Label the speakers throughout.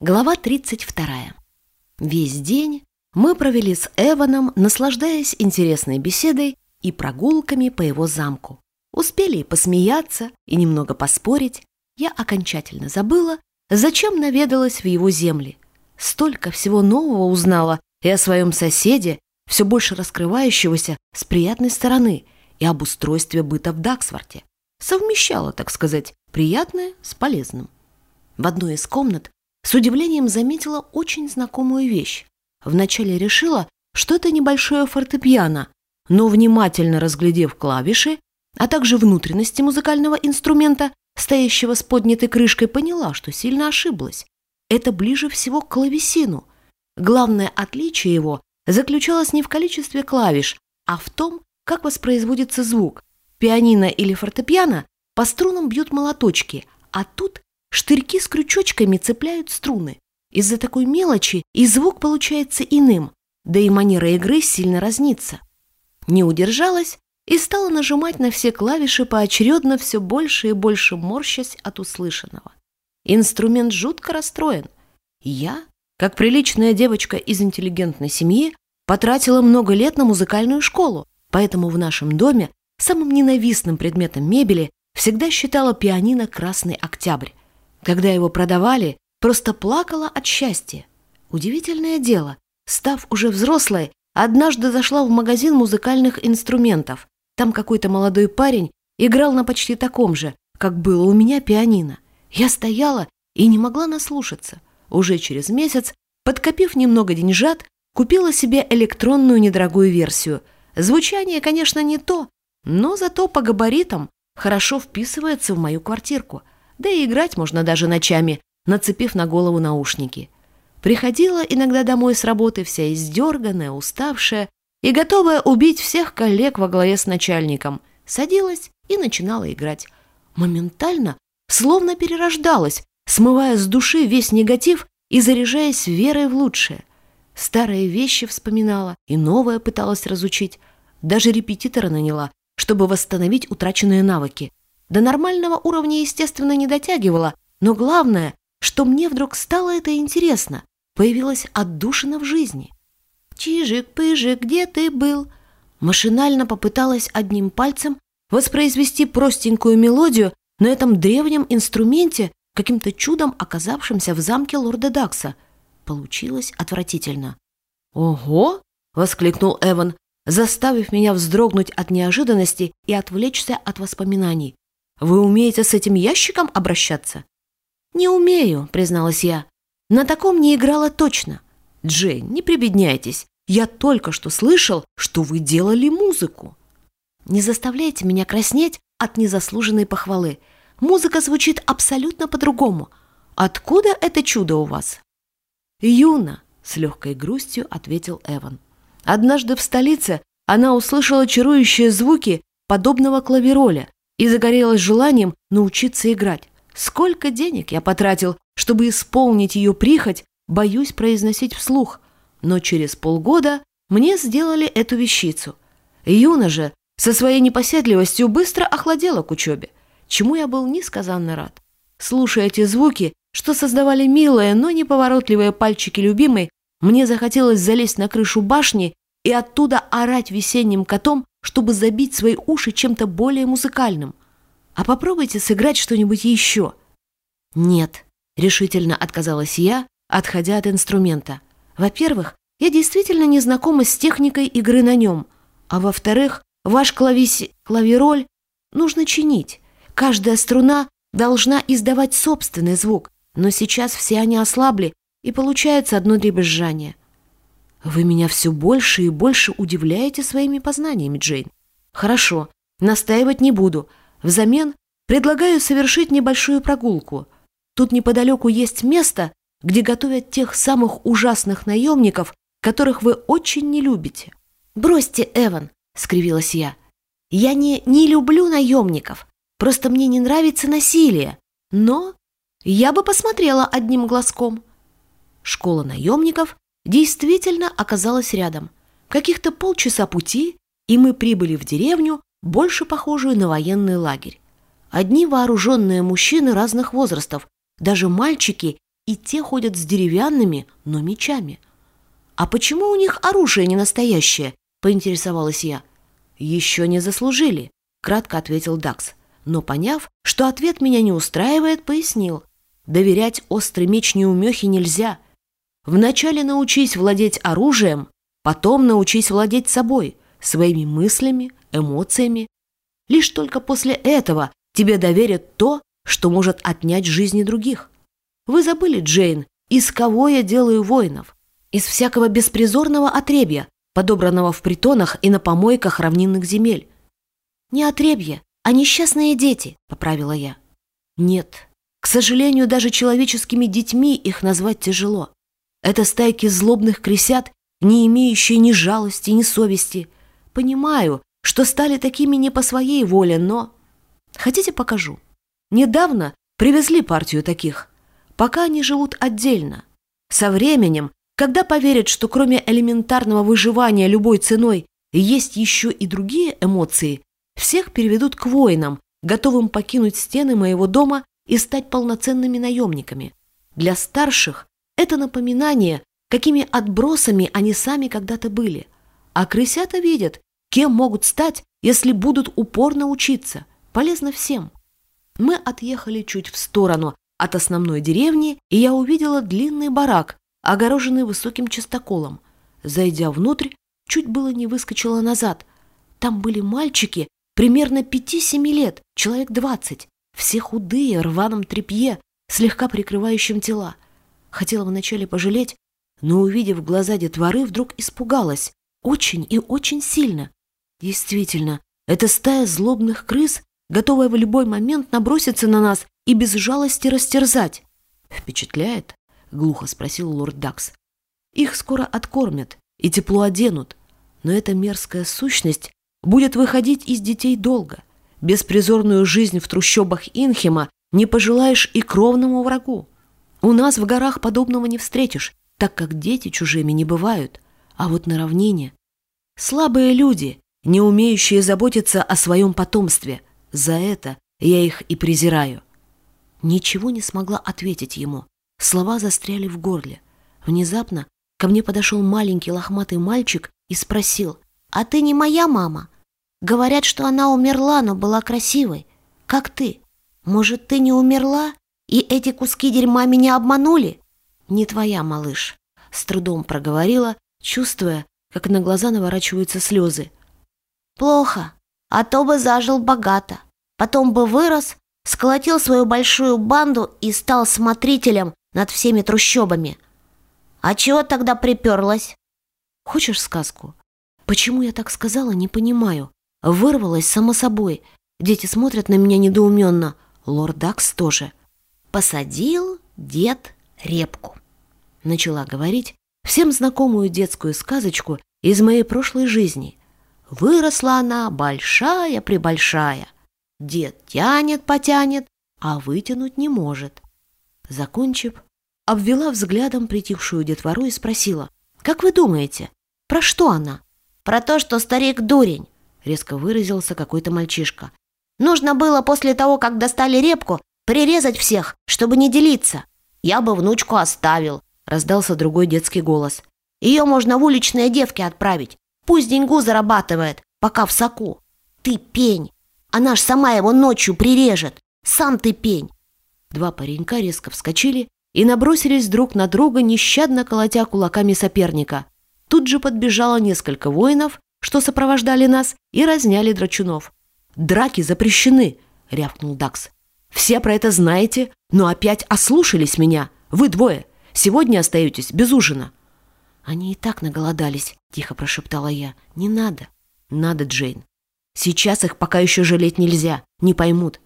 Speaker 1: Глава 32. Весь день мы провели с Эваном, наслаждаясь интересной беседой и прогулками по его замку. Успели посмеяться и немного поспорить. Я окончательно забыла, зачем наведалась в его земли. Столько всего нового узнала и о своем соседе, все больше раскрывающегося с приятной стороны, и об устройстве быта в Даксворте. Совмещала, так сказать, приятное с полезным. В одной из комнат с удивлением заметила очень знакомую вещь. Вначале решила, что это небольшое фортепиано, но внимательно разглядев клавиши, а также внутренности музыкального инструмента, стоящего с поднятой крышкой, поняла, что сильно ошиблась. Это ближе всего к клавесину. Главное отличие его заключалось не в количестве клавиш, а в том, как воспроизводится звук. Пианино или фортепиано по струнам бьют молоточки, а тут Штырьки с крючочками цепляют струны. Из-за такой мелочи и звук получается иным, да и манера игры сильно разнится. Не удержалась и стала нажимать на все клавиши поочередно все больше и больше морщась от услышанного. Инструмент жутко расстроен. Я, как приличная девочка из интеллигентной семьи, потратила много лет на музыкальную школу, поэтому в нашем доме самым ненавистным предметом мебели всегда считала пианино «Красный Октябрь». Когда его продавали, просто плакала от счастья. Удивительное дело, став уже взрослой, однажды зашла в магазин музыкальных инструментов. Там какой-то молодой парень играл на почти таком же, как было у меня пианино. Я стояла и не могла наслушаться. Уже через месяц, подкопив немного деньжат, купила себе электронную недорогую версию. Звучание, конечно, не то, но зато по габаритам хорошо вписывается в мою квартирку – да и играть можно даже ночами, нацепив на голову наушники. Приходила иногда домой с работы вся издерганная, уставшая и готовая убить всех коллег во главе с начальником. Садилась и начинала играть. Моментально, словно перерождалась, смывая с души весь негатив и заряжаясь верой в лучшее. Старые вещи вспоминала и новое пыталась разучить. Даже репетитора наняла, чтобы восстановить утраченные навыки. До нормального уровня, естественно, не дотягивала, но главное, что мне вдруг стало это интересно, появилась отдушина в жизни. «Чижик-пыжик, где ты был?» Машинально попыталась одним пальцем воспроизвести простенькую мелодию на этом древнем инструменте, каким-то чудом оказавшемся в замке лорда Дакса. Получилось отвратительно. «Ого!» — воскликнул Эван, заставив меня вздрогнуть от неожиданности и отвлечься от воспоминаний. Вы умеете с этим ящиком обращаться?» «Не умею», — призналась я. «На таком не играла точно». «Джейн, не прибедняйтесь. Я только что слышал, что вы делали музыку». «Не заставляйте меня краснеть от незаслуженной похвалы. Музыка звучит абсолютно по-другому. Откуда это чудо у вас?» «Юна», — с легкой грустью ответил Эван. «Однажды в столице она услышала чарующие звуки подобного клавироля и загорелась желанием научиться играть. Сколько денег я потратил, чтобы исполнить ее прихоть, боюсь произносить вслух. Но через полгода мне сделали эту вещицу. Юна же со своей непоседливостью быстро охладела к учебе, чему я был несказанно рад. Слушая эти звуки, что создавали милые, но неповоротливые пальчики любимой, мне захотелось залезть на крышу башни и оттуда орать весенним котом чтобы забить свои уши чем-то более музыкальным. А попробуйте сыграть что-нибудь еще. Нет, решительно отказалась я, отходя от инструмента. Во-первых, я действительно не знакома с техникой игры на нем. А во-вторых, ваш клависи... клавироль нужно чинить. Каждая струна должна издавать собственный звук, но сейчас все они ослабли, и получается одно дребезжание. Вы меня все больше и больше удивляете своими познаниями, Джейн. Хорошо, настаивать не буду. Взамен предлагаю совершить небольшую прогулку. Тут неподалеку есть место, где готовят тех самых ужасных наемников, которых вы очень не любите. «Бросьте, Эван!» — скривилась я. «Я не, не люблю наемников, просто мне не нравится насилие. Но я бы посмотрела одним глазком». Школа наемников действительно оказалась рядом. Каких-то полчаса пути, и мы прибыли в деревню, больше похожую на военный лагерь. Одни вооруженные мужчины разных возрастов, даже мальчики и те ходят с деревянными, но мечами. «А почему у них оружие не настоящее?» – поинтересовалась я. «Еще не заслужили», – кратко ответил Дакс. Но, поняв, что ответ меня не устраивает, пояснил. «Доверять острый меч неумехе нельзя. Вначале научись владеть оружием, потом научись владеть собой, своими мыслями, эмоциями. Лишь только после этого тебе доверят то, что может отнять жизни других. Вы забыли, Джейн, из кого я делаю воинов? Из всякого беспризорного отребья, подобранного в притонах и на помойках равнинных земель. Не отребье, а несчастные дети, поправила я. Нет, к сожалению, даже человеческими детьми их назвать тяжело. Это стайки злобных крысят, не имеющие ни жалости, ни совести. Понимаю, что стали такими не по своей воле, но... Хотите, покажу? Недавно привезли партию таких. Пока они живут отдельно. Со временем, когда поверят, что кроме элементарного выживания любой ценой есть еще и другие эмоции, всех переведут к воинам, готовым покинуть стены моего дома и стать полноценными наемниками. Для старших это напоминание, какими отбросами они сами когда-то были. А крысята видят, кем могут стать, если будут упорно учиться. Полезно всем. Мы отъехали чуть в сторону от основной деревни, и я увидела длинный барак, огороженный высоким частоколом. Зайдя внутрь, чуть было не выскочила назад. Там были мальчики примерно пяти-семи лет, человек двадцать, все худые, рваном тряпье, слегка прикрывающим тела. Хотела вначале пожалеть, но, увидев глаза детворы, вдруг испугалась. Очень и очень сильно. Действительно, это стая злобных крыс готовая в любой момент наброситься на нас и без жалости растерзать. «Впечатляет?» — глухо спросил лорд Дакс. «Их скоро откормят и тепло оденут, но эта мерзкая сущность будет выходить из детей долго. Беспризорную жизнь в трущобах Инхема не пожелаешь и кровному врагу. У нас в горах подобного не встретишь, так как дети чужими не бывают, а вот на равнине. Слабые люди, не умеющие заботиться о своем потомстве — за это я их и презираю. Ничего не смогла ответить ему. Слова застряли в горле. Внезапно ко мне подошел маленький лохматый мальчик и спросил, «А ты не моя мама? Говорят, что она умерла, но была красивой. Как ты? Может, ты не умерла, и эти куски дерьма меня обманули?» «Не твоя, малыш», — с трудом проговорила, чувствуя, как на глаза наворачиваются слезы. «Плохо а то бы зажил богато. Потом бы вырос, сколотил свою большую банду и стал смотрителем над всеми трущобами. А чего тогда приперлась? Хочешь сказку? Почему я так сказала, не понимаю. Вырвалась само собой. Дети смотрят на меня недоуменно. Лорд Дакс тоже. Посадил дед репку. Начала говорить всем знакомую детскую сказочку из моей прошлой жизни. Выросла она большая-пребольшая. Дед тянет, потянет, а вытянуть не может. Закончив, обвела взглядом притихшую детвору и спросила, «Как вы думаете, про что она?» «Про то, что старик дурень», — резко выразился какой-то мальчишка. «Нужно было после того, как достали репку, прирезать всех, чтобы не делиться. Я бы внучку оставил», — раздался другой детский голос. «Ее можно в уличные девки отправить. Пусть деньгу зарабатывает, пока в соку. Ты пень. Она ж сама его ночью прирежет. Сам ты пень. Два паренька резко вскочили и набросились друг на друга, нещадно колотя кулаками соперника. Тут же подбежало несколько воинов, что сопровождали нас, и разняли драчунов. «Драки запрещены!» — рявкнул Дакс. «Все про это знаете, но опять ослушались меня. Вы двое. Сегодня остаетесь без ужина». «Они и так наголодались», — тихо прошептала я. «Не надо». «Надо, Джейн. Сейчас их пока еще жалеть нельзя. Не поймут.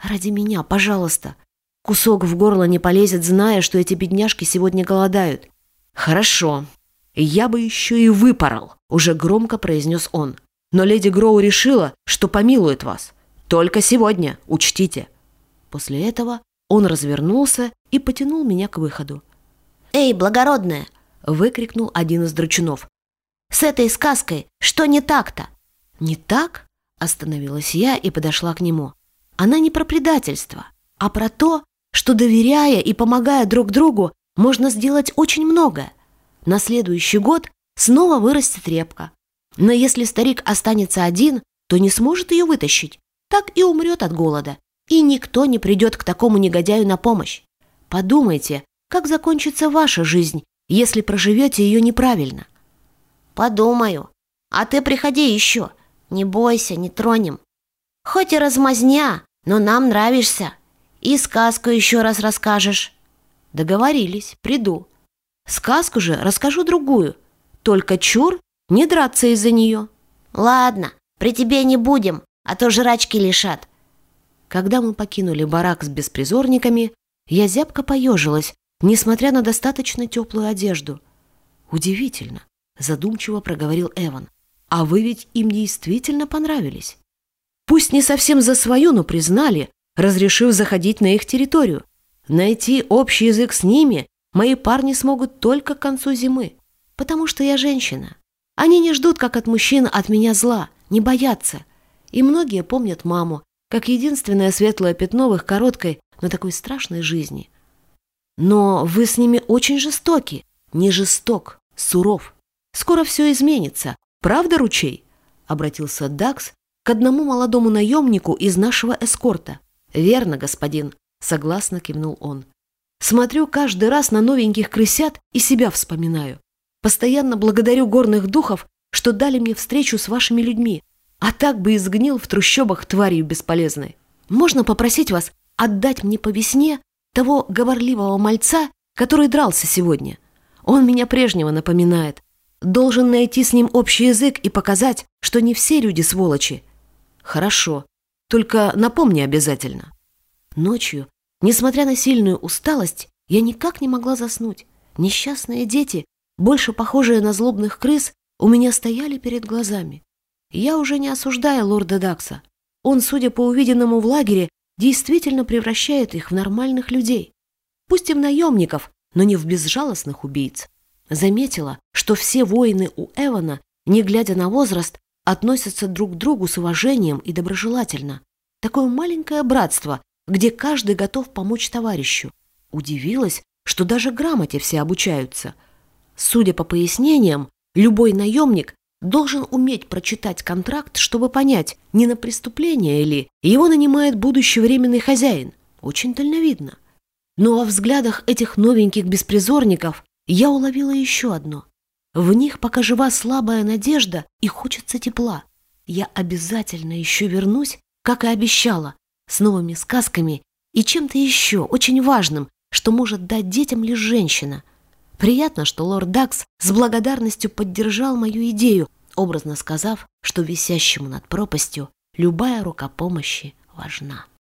Speaker 1: Ради меня, пожалуйста. Кусок в горло не полезет, зная, что эти бедняжки сегодня голодают». «Хорошо. Я бы еще и выпорол», — уже громко произнес он. «Но леди Гроу решила, что помилует вас. Только сегодня, учтите». После этого он развернулся и потянул меня к выходу. «Эй, благородная, выкрикнул один из дручунов. «С этой сказкой что не так-то?» «Не так?» – остановилась я и подошла к нему. «Она не про предательство, а про то, что доверяя и помогая друг другу, можно сделать очень многое. На следующий год снова вырастет репка. Но если старик останется один, то не сможет ее вытащить, так и умрет от голода. И никто не придет к такому негодяю на помощь. Подумайте, как закончится ваша жизнь, если проживете ее неправильно.
Speaker 2: Подумаю. А ты приходи еще. Не бойся, не тронем. Хоть и размазня, но нам нравишься. И сказку еще раз расскажешь.
Speaker 1: Договорились, приду. Сказку же расскажу другую. Только чур не драться из-за нее.
Speaker 2: Ладно, при тебе не будем, а то жрачки лишат.
Speaker 1: Когда мы покинули барак с беспризорниками, я зябко поежилась, несмотря на достаточно теплую одежду. «Удивительно», — задумчиво проговорил Эван. «А вы ведь им действительно понравились. Пусть не совсем за свою, но признали, разрешив заходить на их территорию. Найти общий язык с ними мои парни смогут только к концу зимы, потому что я женщина. Они не ждут, как от мужчин, от меня зла, не боятся. И многие помнят маму, как единственное светлое пятно в их короткой, но такой страшной жизни. Но вы с ними очень жестоки. Не жесток, суров. Скоро все изменится. Правда, ручей? Обратился Дакс к одному молодому наемнику из нашего эскорта. Верно, господин, согласно кивнул он. Смотрю каждый раз на новеньких крысят и себя вспоминаю. Постоянно благодарю горных духов, что дали мне встречу с вашими людьми, а так бы изгнил в трущобах тварью бесполезной. Можно попросить вас отдать мне по весне того говорливого мальца, который дрался сегодня? Он меня прежнего напоминает. Должен найти с ним общий язык и показать, что не все люди сволочи. Хорошо, только напомни обязательно. Ночью, несмотря на сильную усталость, я никак не могла заснуть. Несчастные дети, больше похожие на злобных крыс, у меня стояли перед глазами. Я уже не осуждаю лорда Дакса. Он, судя по увиденному в лагере, действительно превращает их в нормальных людей. Пусть и в наемников, но не в безжалостных убийц. Заметила, что все воины у Эвана, не глядя на возраст, относятся друг к другу с уважением и доброжелательно. Такое маленькое братство, где каждый готов помочь товарищу. Удивилась, что даже грамоте все обучаются. Судя по пояснениям, любой наемник должен уметь прочитать контракт, чтобы понять, не на преступление ли его нанимает будущий временный хозяин. Очень дальновидно. Но во взглядах этих новеньких беспризорников я уловила еще одно. В них пока жива слабая надежда и хочется тепла. Я обязательно еще вернусь, как и обещала, с новыми сказками и чем-то еще очень важным, что может дать детям лишь женщина – Приятно, что лорд Дакс с благодарностью поддержал мою идею, образно сказав, что висящему над пропастью любая рука помощи важна.